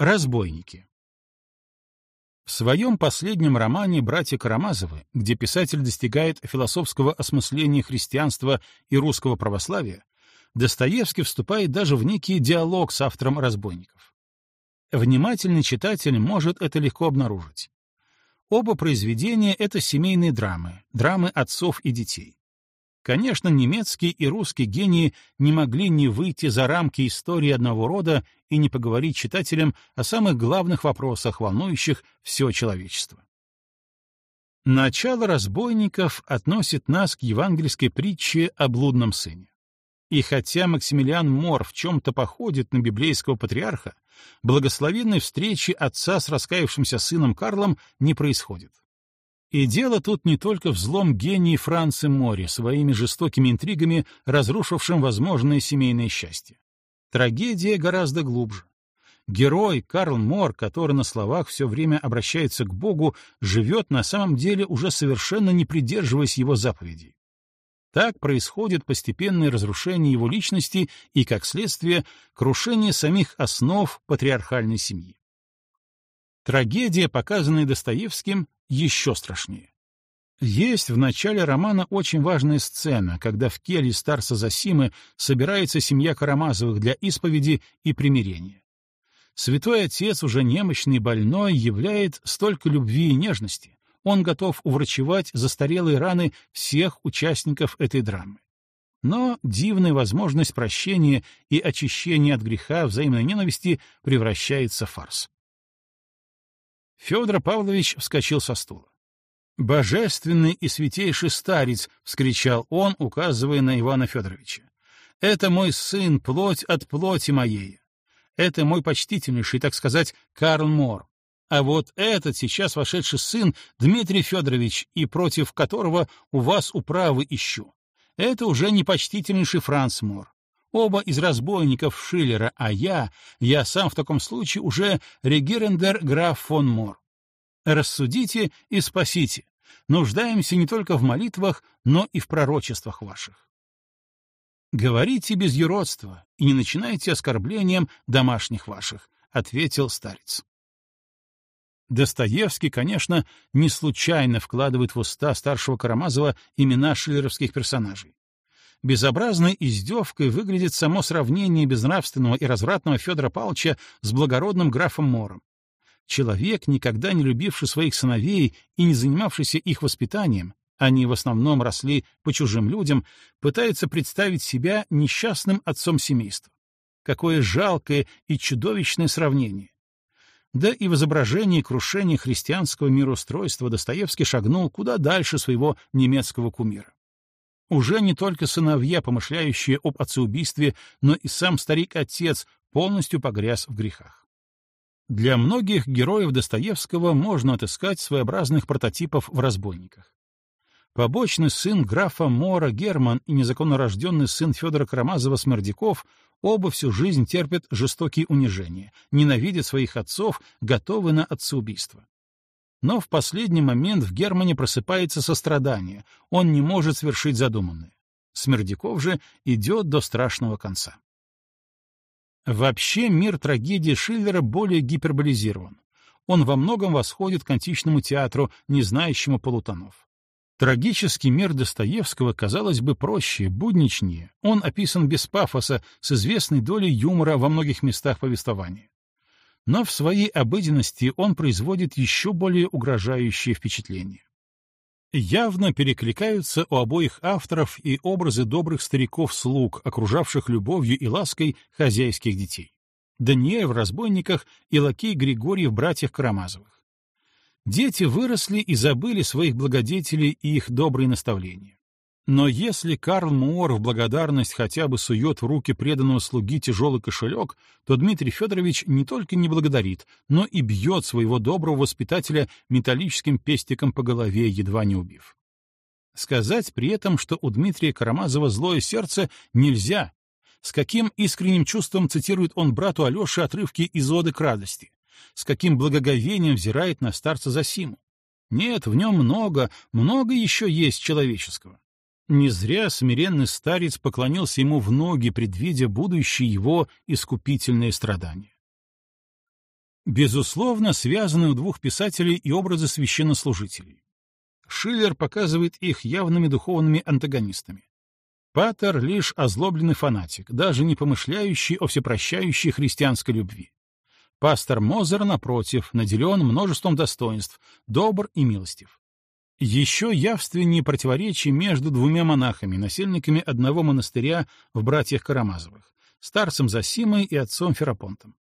Разбойники. В своем последнем романе «Братья Карамазовы», где писатель достигает философского осмысления христианства и русского православия, Достоевский вступает даже в некий диалог с автором «Разбойников». Внимательный читатель может это легко обнаружить. Оба произведения — это семейные драмы, драмы отцов и детей. Конечно, немецкий и русский гении не могли не выйти за рамки истории одного рода и не поговорить читателям о самых главных вопросах, волнующих все человечество. Начало разбойников относит нас к евангельской притче о блудном сыне. И хотя Максимилиан Мор в чем-то походит на библейского патриарха, благословенной встречи отца с раскаявшимся сыном Карлом не происходит. И дело тут не только в злом гении Франции Мори, своими жестокими интригами, разрушившим возможное семейное счастье. Трагедия гораздо глубже. Герой Карл Мор, который на словах все время обращается к Богу, живет на самом деле уже совершенно не придерживаясь его заповедей. Так происходит постепенное разрушение его личности и, как следствие, крушение самих основ патриархальной семьи. Трагедия, показанная Достоевским, еще страшнее. Есть в начале романа очень важная сцена, когда в келье старца Засимы собирается семья Карамазовых для исповеди и примирения. Святой Отец, уже немощный и больной, являет столько любви и нежности. Он готов уврачевать застарелые раны всех участников этой драмы. Но дивная возможность прощения и очищения от греха взаимной ненависти превращается в фарс. Федор Павлович вскочил со стула. «Божественный и святейший старец!» — вскричал он, указывая на Ивана Федоровича. «Это мой сын, плоть от плоти моей. Это мой почтительнейший, так сказать, Карл Мор. А вот этот сейчас вошедший сын Дмитрий Федорович, и против которого у вас управы ищу. Это уже не почтительнейший Франц Мор. Оба из разбойников Шиллера, а я, я сам в таком случае уже регерендер граф фон Мор. Рассудите и спасите. Нуждаемся не только в молитвах, но и в пророчествах ваших. Говорите без юродства и не начинайте оскорблением домашних ваших, — ответил старец. Достоевский, конечно, не случайно вкладывает в уста старшего Карамазова имена шиллеровских персонажей. Безобразной издевкой выглядит само сравнение безнравственного и развратного Федора Павловича с благородным графом Мором. Человек, никогда не любивший своих сыновей и не занимавшийся их воспитанием, они в основном росли по чужим людям, пытается представить себя несчастным отцом семейства. Какое жалкое и чудовищное сравнение. Да и в изображении крушения христианского мироустройства Достоевский шагнул куда дальше своего немецкого кумира. Уже не только сыновья, помышляющие об отцеубийстве, но и сам старик-отец полностью погряз в грехах. Для многих героев Достоевского можно отыскать своеобразных прототипов в разбойниках. Побочный сын графа Мора Герман и незаконно рожденный сын Федора Карамазова-Смердяков оба всю жизнь терпят жестокие унижения, ненавидят своих отцов, готовы на отцеубийство. Но в последний момент в Германе просыпается сострадание, он не может свершить задуманное. Смердяков же идет до страшного конца. Вообще мир трагедии Шиллера более гиперболизирован. Он во многом восходит к античному театру, не знающему полутонов. Трагический мир Достоевского, казалось бы, проще, будничнее. Он описан без пафоса, с известной долей юмора во многих местах повествования но в своей обыденности он производит еще более угрожающее впечатление. Явно перекликаются у обоих авторов и образы добрых стариков-слуг, окружавших любовью и лаской хозяйских детей. Даниэль в «Разбойниках» и лакей Григорий в «Братьях Карамазовых». Дети выросли и забыли своих благодетелей и их добрые наставления. Но если Карл Муор в благодарность хотя бы сует в руки преданного слуги тяжелый кошелек, то Дмитрий Федорович не только не благодарит, но и бьет своего доброго воспитателя металлическим пестиком по голове, едва не убив. Сказать при этом, что у Дмитрия Карамазова злое сердце, нельзя. С каким искренним чувством цитирует он брату Алёше отрывки из «Оды к радости», с каким благоговением взирает на старца Засиму. Нет, в нем много, много еще есть человеческого. Не зря смиренный старец поклонился ему в ноги, предвидя будущее его искупительные страдания. Безусловно, связаны у двух писателей и образы священнослужителей. Шиллер показывает их явными духовными антагонистами. Патер — лишь озлобленный фанатик, даже не помышляющий о всепрощающей христианской любви. Пастор Мозер, напротив, наделен множеством достоинств, добр и милостив. Еще явственнее противоречие между двумя монахами, насельниками одного монастыря в братьях Карамазовых, старцем Засимой и отцом Ферапонтом.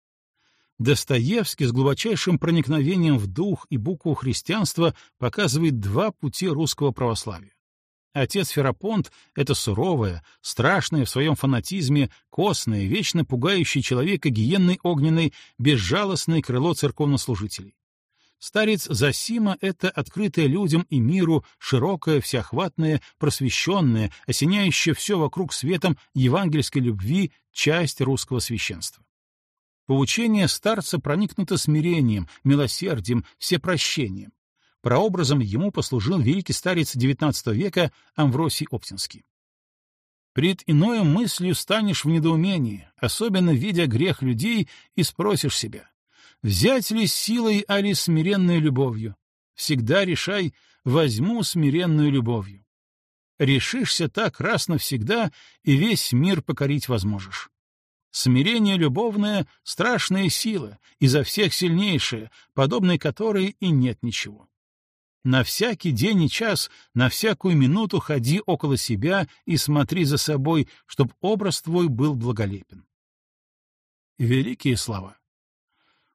Достоевский с глубочайшим проникновением в дух и букву христианства показывает два пути русского православия. Отец Ферапонт — это суровое, страшное в своем фанатизме, костное, вечно пугающее человека гиенной огненной, безжалостное крыло церковнослужителей. Старец Засима — это открытое людям и миру, широкое, всеохватное, просвещенное, осеняющее все вокруг светом евангельской любви часть русского священства. Поучение старца проникнуто смирением, милосердием, всепрощением. Прообразом ему послужил великий старец XIX века Амвросий Оптинский. Пред иною мыслью станешь в недоумении, особенно видя грех людей, и спросишь себя, взять ли силой, али смиренной любовью? Всегда решай, возьму смиренную любовью. Решишься так раз навсегда, и весь мир покорить возможешь. Смирение любовное — страшная сила, изо всех сильнейшая, подобной которой и нет ничего. На всякий день и час, на всякую минуту ходи около себя и смотри за собой, чтоб образ твой был благолепен. Великие слова.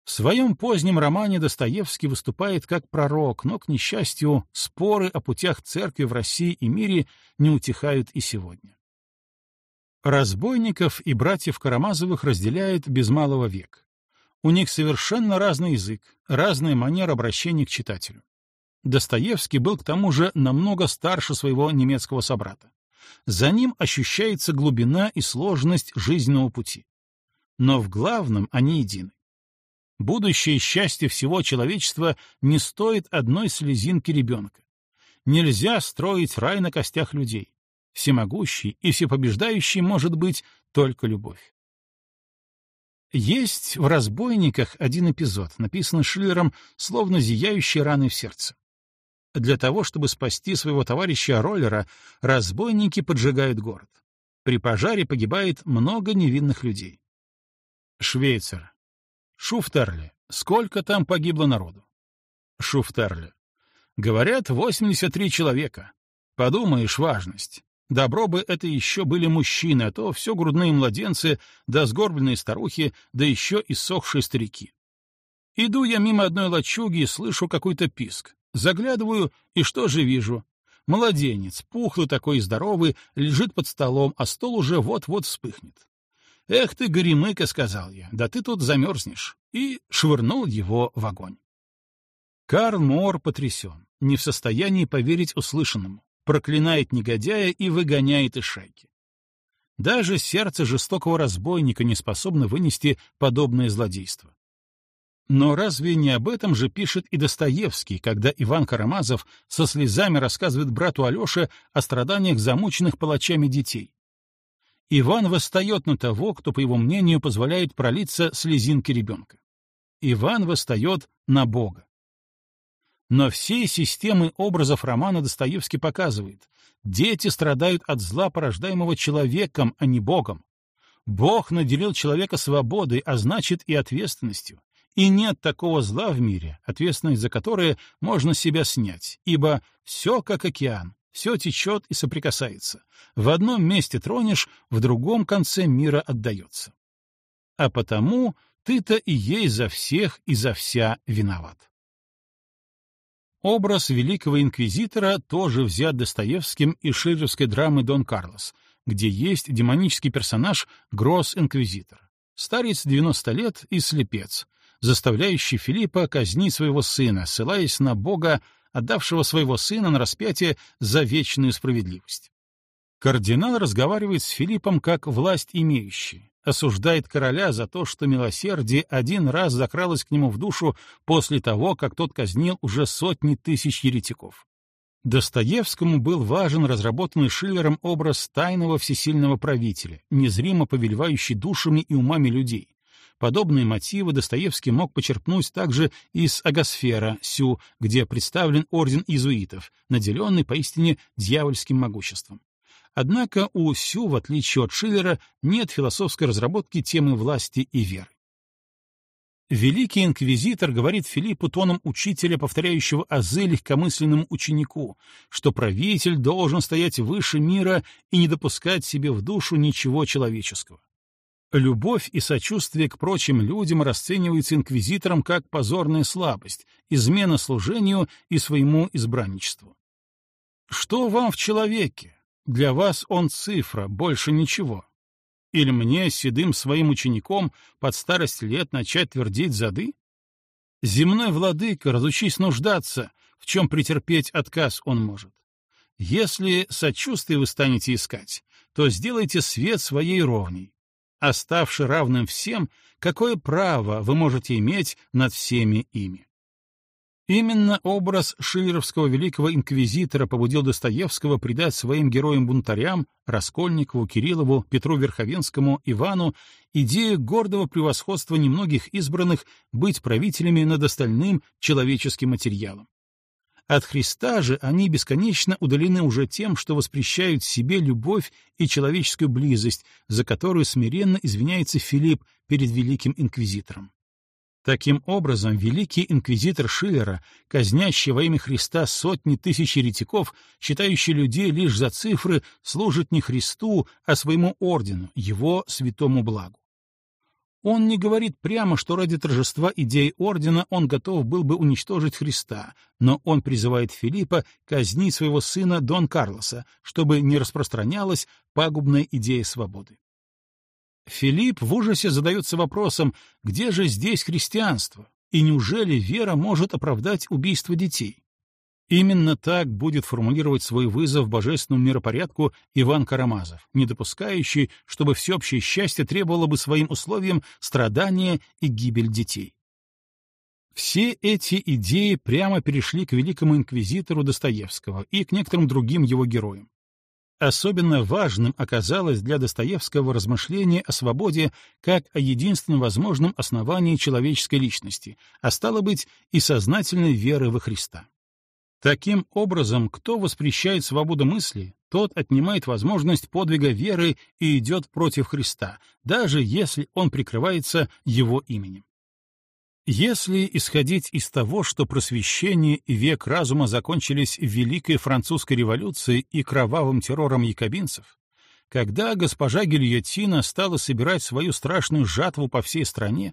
В своем позднем романе Достоевский выступает как пророк, но, к несчастью, споры о путях церкви в России и мире не утихают и сегодня. Разбойников и братьев Карамазовых разделяет без малого век. У них совершенно разный язык, разная манера обращения к читателю. Достоевский был к тому же намного старше своего немецкого собрата. За ним ощущается глубина и сложность жизненного пути. Но в главном они едины. Будущее счастье всего человечества не стоит одной слезинки ребенка. Нельзя строить рай на костях людей. Всемогущий и всепобеждающий может быть только любовь. Есть в «Разбойниках» один эпизод, написанный Шиллером, словно зияющий раны в сердце. Для того, чтобы спасти своего товарища Роллера, разбойники поджигают город. При пожаре погибает много невинных людей. Швейцар. Шуфтерли. Сколько там погибло народу? Шуфтерли. Говорят, 83 человека. Подумаешь, важность. Добро бы это еще были мужчины, а то все грудные младенцы, да сгорбленные старухи, да еще и сохшие старики. Иду я мимо одной лачуги и слышу какой-то писк. Заглядываю, и что же вижу? Младенец, пухлый такой и здоровый, лежит под столом, а стол уже вот-вот вспыхнет. «Эх ты, горемыка», — сказал я, — «да ты тут замерзнешь», и швырнул его в огонь. Карл Мор потрясен, не в состоянии поверить услышанному проклинает негодяя и выгоняет из шайки. Даже сердце жестокого разбойника не способно вынести подобное злодейство. Но разве не об этом же пишет и Достоевский, когда Иван Карамазов со слезами рассказывает брату Алёше о страданиях замученных палачами детей? Иван восстает на того, кто, по его мнению, позволяет пролиться слезинки ребенка. Иван восстает на Бога. Но всей системы образов романа Достоевский показывает, дети страдают от зла, порождаемого человеком, а не Богом. Бог наделил человека свободой, а значит и ответственностью. И нет такого зла в мире, ответственность за которое можно себя снять, ибо все как океан, все течет и соприкасается. В одном месте тронешь, в другом конце мира отдается. А потому ты-то и есть за всех и за вся виноват. Образ великого инквизитора тоже взят Достоевским из шиллеровской драмы «Дон Карлос», где есть демонический персонаж Гросс-инквизитор. Старец 90 лет и слепец, заставляющий Филиппа казнить своего сына, ссылаясь на Бога, отдавшего своего сына на распятие за вечную справедливость. Кардинал разговаривает с Филиппом как власть имеющий, осуждает короля за то, что милосердие один раз закралось к нему в душу после того, как тот казнил уже сотни тысяч еретиков. Достоевскому был важен разработанный Шиллером образ тайного всесильного правителя, незримо повелевающий душами и умами людей, Подобные мотивы Достоевский мог почерпнуть также из Агосфера, Сю, где представлен орден иезуитов, наделенный поистине дьявольским могуществом. Однако у Сю, в отличие от Шиллера, нет философской разработки темы власти и веры. Великий инквизитор говорит Филиппу тоном учителя, повторяющего азы легкомысленному ученику, что правитель должен стоять выше мира и не допускать себе в душу ничего человеческого. Любовь и сочувствие к прочим людям расцениваются инквизитором как позорная слабость, измена служению и своему избранничеству. Что вам в человеке? Для вас он цифра, больше ничего. Или мне, седым своим учеником, под старость лет начать твердить зады? Земной владыка, разучись нуждаться, в чем претерпеть отказ он может. Если сочувствие вы станете искать, то сделайте свет своей ровней. Оставши равным всем, какое право вы можете иметь над всеми ими? Именно образ шиллеровского великого инквизитора побудил Достоевского придать своим героям-бунтарям Раскольникову, Кириллову, Петру Верховенскому, Ивану идею гордого превосходства немногих избранных быть правителями над остальным человеческим материалом. От Христа же они бесконечно удалены уже тем, что воспрещают себе любовь и человеческую близость, за которую смиренно извиняется Филипп перед великим инквизитором. Таким образом, великий инквизитор Шиллера, казнящий во имя Христа сотни тысяч еретиков, считающий людей лишь за цифры, служит не Христу, а своему ордену, его святому благу. Он не говорит прямо, что ради торжества идей ордена он готов был бы уничтожить Христа, но он призывает Филиппа казнить своего сына Дон Карлоса, чтобы не распространялась пагубная идея свободы. Филипп в ужасе задается вопросом, где же здесь христианство, и неужели вера может оправдать убийство детей? Именно так будет формулировать свой вызов божественному миропорядку Иван Карамазов, не допускающий, чтобы всеобщее счастье требовало бы своим условиям страдания и гибель детей. Все эти идеи прямо перешли к великому инквизитору Достоевского и к некоторым другим его героям. Особенно важным оказалось для Достоевского размышление о свободе как о единственном возможном основании человеческой личности, а стало быть и сознательной веры во Христа. Таким образом, кто воспрещает свободу мысли, тот отнимает возможность подвига веры и идет против Христа, даже если он прикрывается его именем. Если исходить из того, что просвещение и век разума закончились Великой Французской революцией и кровавым террором якобинцев, когда госпожа Гильотина стала собирать свою страшную жатву по всей стране,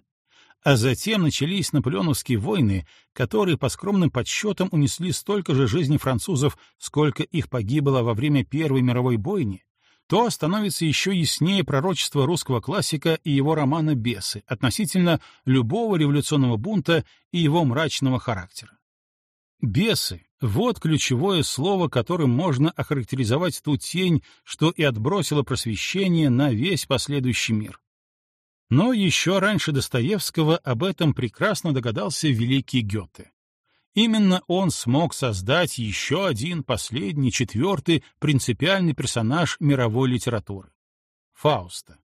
а затем начались наполеоновские войны, которые, по скромным подсчетам, унесли столько же жизней французов, сколько их погибло во время Первой мировой бойни, то становится еще яснее пророчество русского классика и его романа «Бесы» относительно любого революционного бунта и его мрачного характера. Бесы — вот ключевое слово, которым можно охарактеризовать ту тень, что и отбросило просвещение на весь последующий мир. Но еще раньше Достоевского об этом прекрасно догадался великий Гёте. Именно он смог создать еще один, последний, четвертый принципиальный персонаж мировой литературы — Фауста.